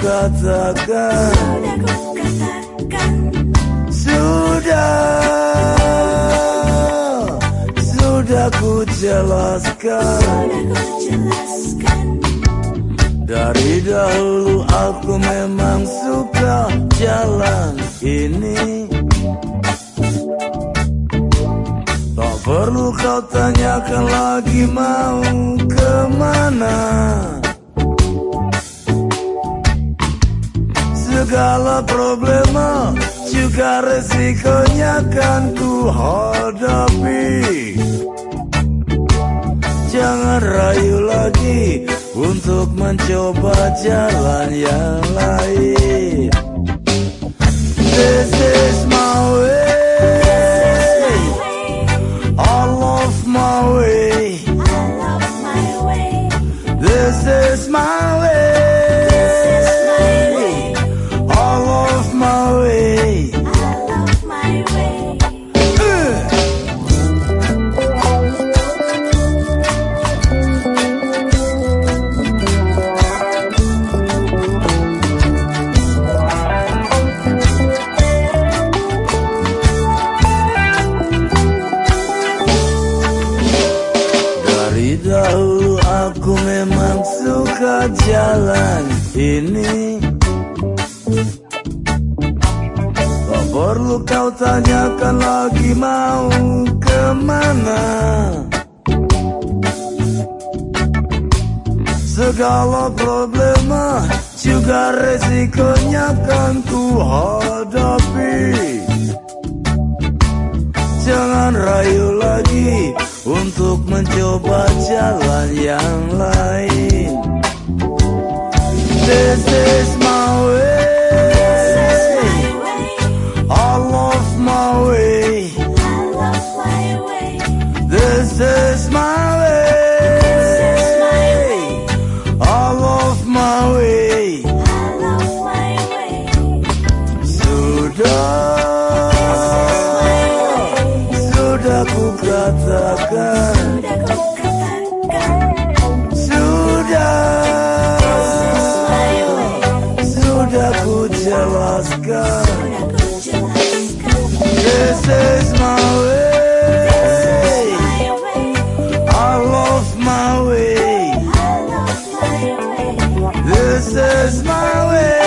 katakan. Sudah ku katakan. Sudah. Sudah ku jelaskan. Sudah ku jelaskan. Dari dahulu aku memang suka jalan ini. Tak perlu kau tanyakan lagi mau ke mana Segala problema juga resikonya kan ku hadapi. Jangan rayu lagi untuk mencoba jalan yang lain. This is my way. I love my way. This is my way jalan ini. Tak perlu kau tanyakan lagi mau ke mana? Segala problema juga resikonya kan ku hadapi. Jangan rayu lagi untuk mencoba jalan yang lain. This is my way. I love my way. I love my way This is my way. This is my way I love my way. I love my way Sudah, sudah ku katakan. Sudah way. I love my way. This is my way